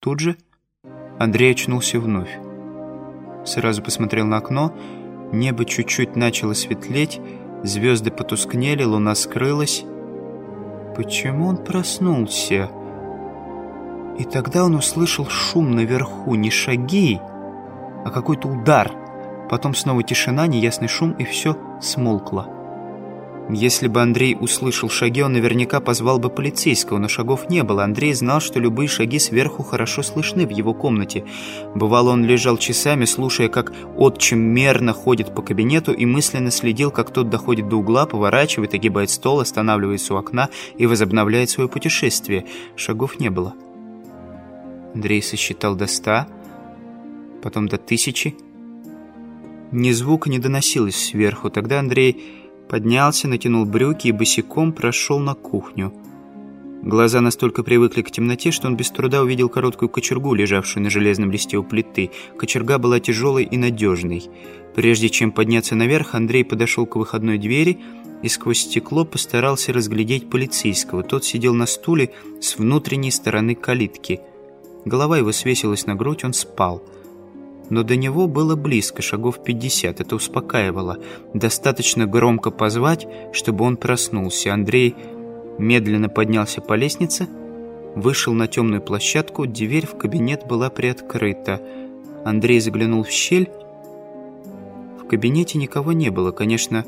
Тут же Андрей очнулся вновь. Сразу посмотрел на окно, небо чуть-чуть начало светлеть, звезды потускнели, луна скрылась. Почему он проснулся? И тогда он услышал шум наверху, не шаги, а какой-то удар. Потом снова тишина, неясный шум, и все смолкло. Если бы Андрей услышал шаги, он наверняка позвал бы полицейского, но шагов не было. Андрей знал, что любые шаги сверху хорошо слышны в его комнате. Бывало, он лежал часами, слушая, как отчим мерно ходит по кабинету и мысленно следил, как тот доходит до угла, поворачивает, огибает стол, останавливается у окна и возобновляет свое путешествие. Шагов не было. Андрей сосчитал до ста, потом до тысячи. Ни звука не доносилось сверху. Тогда Андрей поднялся, натянул брюки и босиком прошел на кухню. Глаза настолько привыкли к темноте, что он без труда увидел короткую кочергу, лежавшую на железном листе у плиты. Кочерга была тяжелой и надежной. Прежде чем подняться наверх, Андрей подошел к выходной двери и сквозь стекло постарался разглядеть полицейского. Тот сидел на стуле с внутренней стороны калитки. Голова его свесилась на грудь, он спал но до него было близко, шагов 50. Это успокаивало. Достаточно громко позвать, чтобы он проснулся. Андрей медленно поднялся по лестнице, вышел на темную площадку, дверь в кабинет была приоткрыта. Андрей заглянул в щель. В кабинете никого не было. Конечно,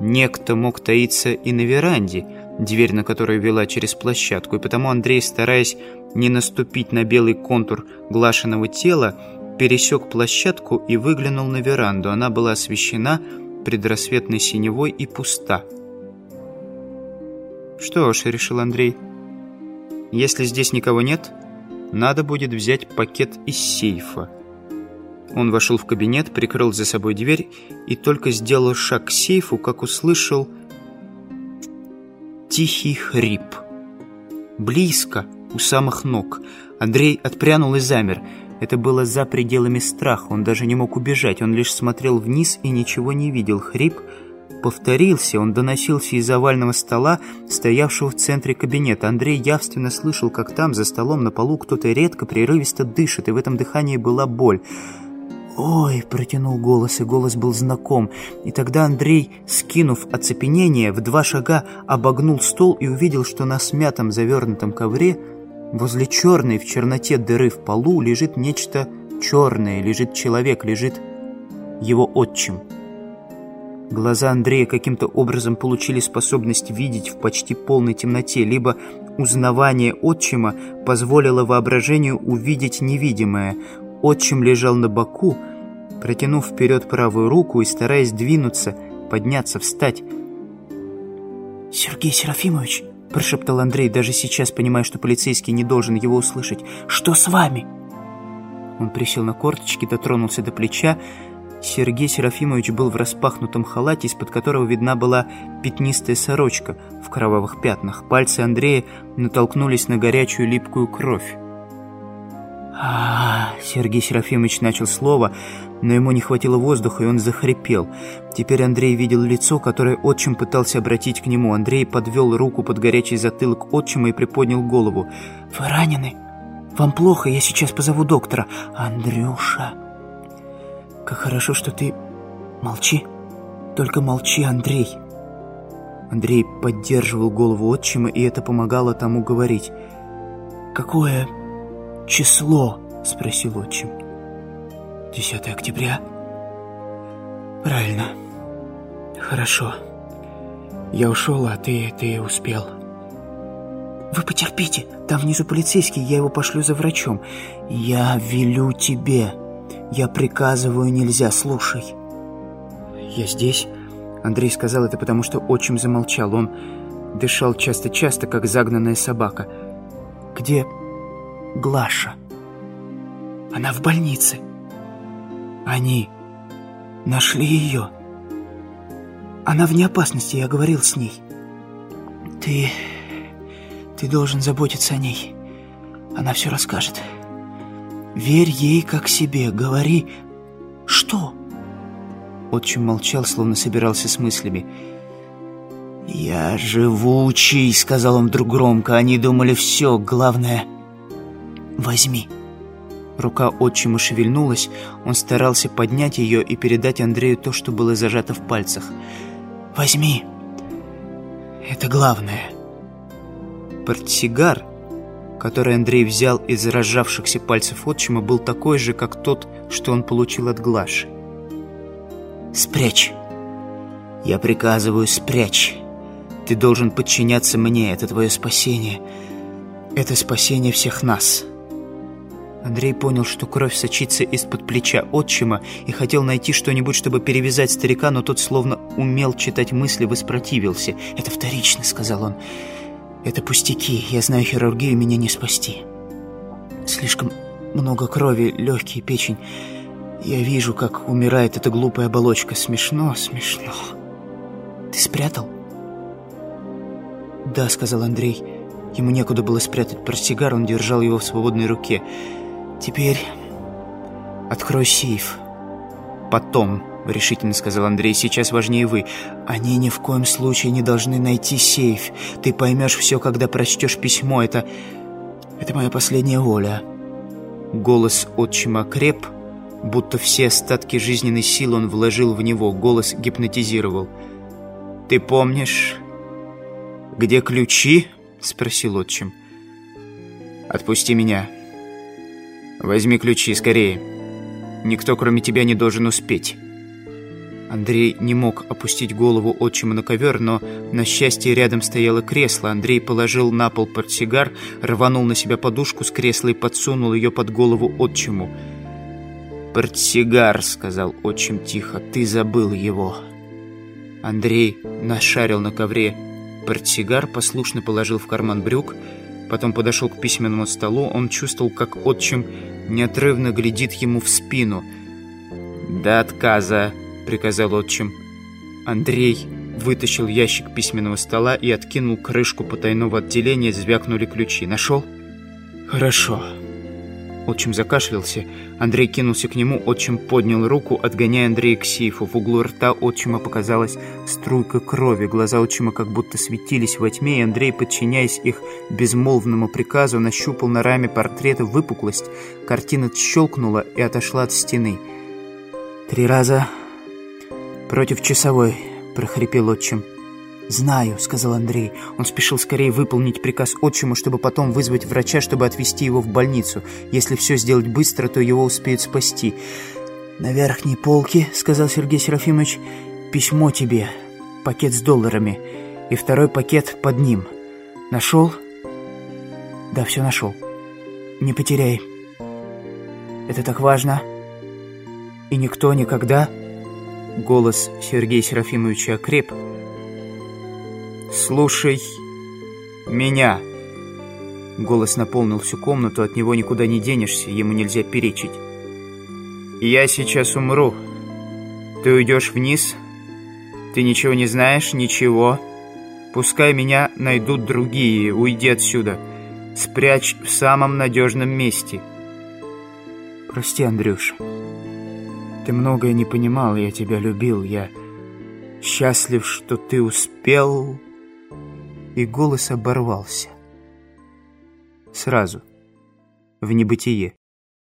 некто мог таиться и на веранде, дверь на которую вела через площадку, и потому Андрей, стараясь не наступить на белый контур глашенного тела, пересек площадку и выглянул на веранду. Она была освещена предрассветной синевой и пуста. «Что ж», — решил Андрей, — «если здесь никого нет, надо будет взять пакет из сейфа». Он вошел в кабинет, прикрыл за собой дверь и только сделал шаг к сейфу, как услышал тихий хрип. Близко, у самых ног. Андрей отпрянул и замер — это было за пределами страха, он даже не мог убежать, он лишь смотрел вниз и ничего не видел. Хрип повторился, он доносился из овального стола, стоявшего в центре кабинета. Андрей явственно слышал, как там, за столом, на полу кто-то редко, прерывисто дышит, и в этом дыхании была боль. «Ой!» — протянул голос, и голос был знаком. И тогда Андрей, скинув оцепенение, в два шага обогнул стол и увидел, что на смятом завернутом ковре Возле черной в черноте дыры в полу лежит нечто черное, лежит человек, лежит его отчим. Глаза Андрея каким-то образом получили способность видеть в почти полной темноте, либо узнавание отчима позволило воображению увидеть невидимое. Отчим лежал на боку, протянув вперед правую руку и стараясь двинуться, подняться, встать. «Сергей Серафимович!» Прошептал Андрей, даже сейчас понимая, что полицейский не должен его услышать. «Что с вами?» Он присел на корточки, дотронулся до плеча. Сергей Серафимович был в распахнутом халате, из-под которого видна была пятнистая сорочка в кровавых пятнах. Пальцы Андрея натолкнулись на горячую липкую кровь. А, Сергей Серафимович начал слово, но ему не хватило воздуха, и он захрипел. Теперь Андрей видел лицо, которое отчим пытался обратить к нему. Андрей подвел руку под горячий затылок отчима и приподнял голову. «Вы ранены? Вам плохо? Я сейчас позову доктора. Андрюша, как хорошо, что ты... Молчи. Только молчи, Андрей». Андрей поддерживал голову отчима, и это помогало тому говорить. «Какое число?» — спросил отчим. «10 октября?» «Правильно. Хорошо. Я ушел, а ты, ты успел». «Вы потерпите, там внизу полицейский, я его пошлю за врачом. Я велю тебе. Я приказываю, нельзя, слушай». «Я здесь?» Андрей сказал это потому, что отчим замолчал. Он дышал часто-часто, как загнанная собака. «Где Глаша?» «Она в больнице». Они нашли ее. Она вне опасности, я говорил с ней. Ты... ты должен заботиться о ней. Она все расскажет. Верь ей как себе, говори... Что? Отчим молчал, словно собирался с мыслями. «Я живучий», — сказал он вдруг громко. Они думали все, главное... «Возьми, Рука отчима шевельнулась, он старался поднять ее и передать Андрею то, что было зажато в пальцах. «Возьми, это главное». Портсигар, который Андрей взял из разжавшихся пальцев отчима, был такой же, как тот, что он получил от Глаши. «Спрячь! Я приказываю, спрячь! Ты должен подчиняться мне, это твое спасение. Это спасение всех нас!» Андрей понял, что кровь сочится из-под плеча отчима и хотел найти что-нибудь, чтобы перевязать старика, но тот словно умел читать мысли, воспротивился. «Это вторично», — сказал он. «Это пустяки. Я знаю хирургию, меня не спасти. Слишком много крови, легкие, печень. Я вижу, как умирает эта глупая оболочка. Смешно, смешно. Ты спрятал?» «Да», — сказал Андрей. Ему некуда было спрятать портсигар, он держал его в свободной руке. «Теперь открой сейф». «Потом», — решительно сказал Андрей, — «сейчас важнее вы. Они ни в коем случае не должны найти сейф. Ты поймешь все, когда прочтешь письмо. Это... это моя последняя воля». Голос отчима креп, будто все остатки жизненной силы он вложил в него. Голос гипнотизировал. «Ты помнишь, где ключи?» — спросил отчим. «Отпусти меня». «Возьми ключи, скорее. Никто, кроме тебя, не должен успеть». Андрей не мог опустить голову отчима на ковер, но, на счастье, рядом стояло кресло. Андрей положил на пол портсигар, рванул на себя подушку с кресла и подсунул ее под голову отчиму. «Портсигар», — сказал отчим тихо, — «ты забыл его». Андрей нашарил на ковре портсигар, послушно положил в карман брюк, Потом подошел к письменному столу. Он чувствовал, как отчим неотрывно глядит ему в спину. «До отказа», — приказал отчим. Андрей вытащил ящик письменного стола и откинул крышку потайного отделения, звякнули ключи. «Нашел?» «Хорошо». Отчим закашлялся. Андрей кинулся к нему, отчим поднял руку, отгоняя Андрея к сейфу. В углу рта отчима показалась струйка крови. Глаза отчима как будто светились во тьме, и Андрей, подчиняясь их безмолвному приказу, нащупал на раме портрета выпуклость. Картина щелкнула и отошла от стены. «Три раза против часовой», — прохрипел отчим. «Знаю», — сказал Андрей. Он спешил скорее выполнить приказ отчиму, чтобы потом вызвать врача, чтобы отвезти его в больницу. Если все сделать быстро, то его успеют спасти. «На верхней полке», — сказал Сергей Серафимович, — «письмо тебе, пакет с долларами, и второй пакет под ним. Нашел?» «Да, все нашел. Не потеряй. Это так важно. И никто никогда...» Голос Сергея Серафимовича окреп, — «Слушай меня!» Голос наполнил всю комнату, от него никуда не денешься, ему нельзя перечить. «Я сейчас умру. Ты уйдешь вниз? Ты ничего не знаешь? Ничего. Пускай меня найдут другие. Уйди отсюда. Спрячь в самом надежном месте». «Прости, Андрюш. Ты многое не понимал, я тебя любил. Я счастлив, что ты успел...» и голос оборвался. Сразу, в небытие.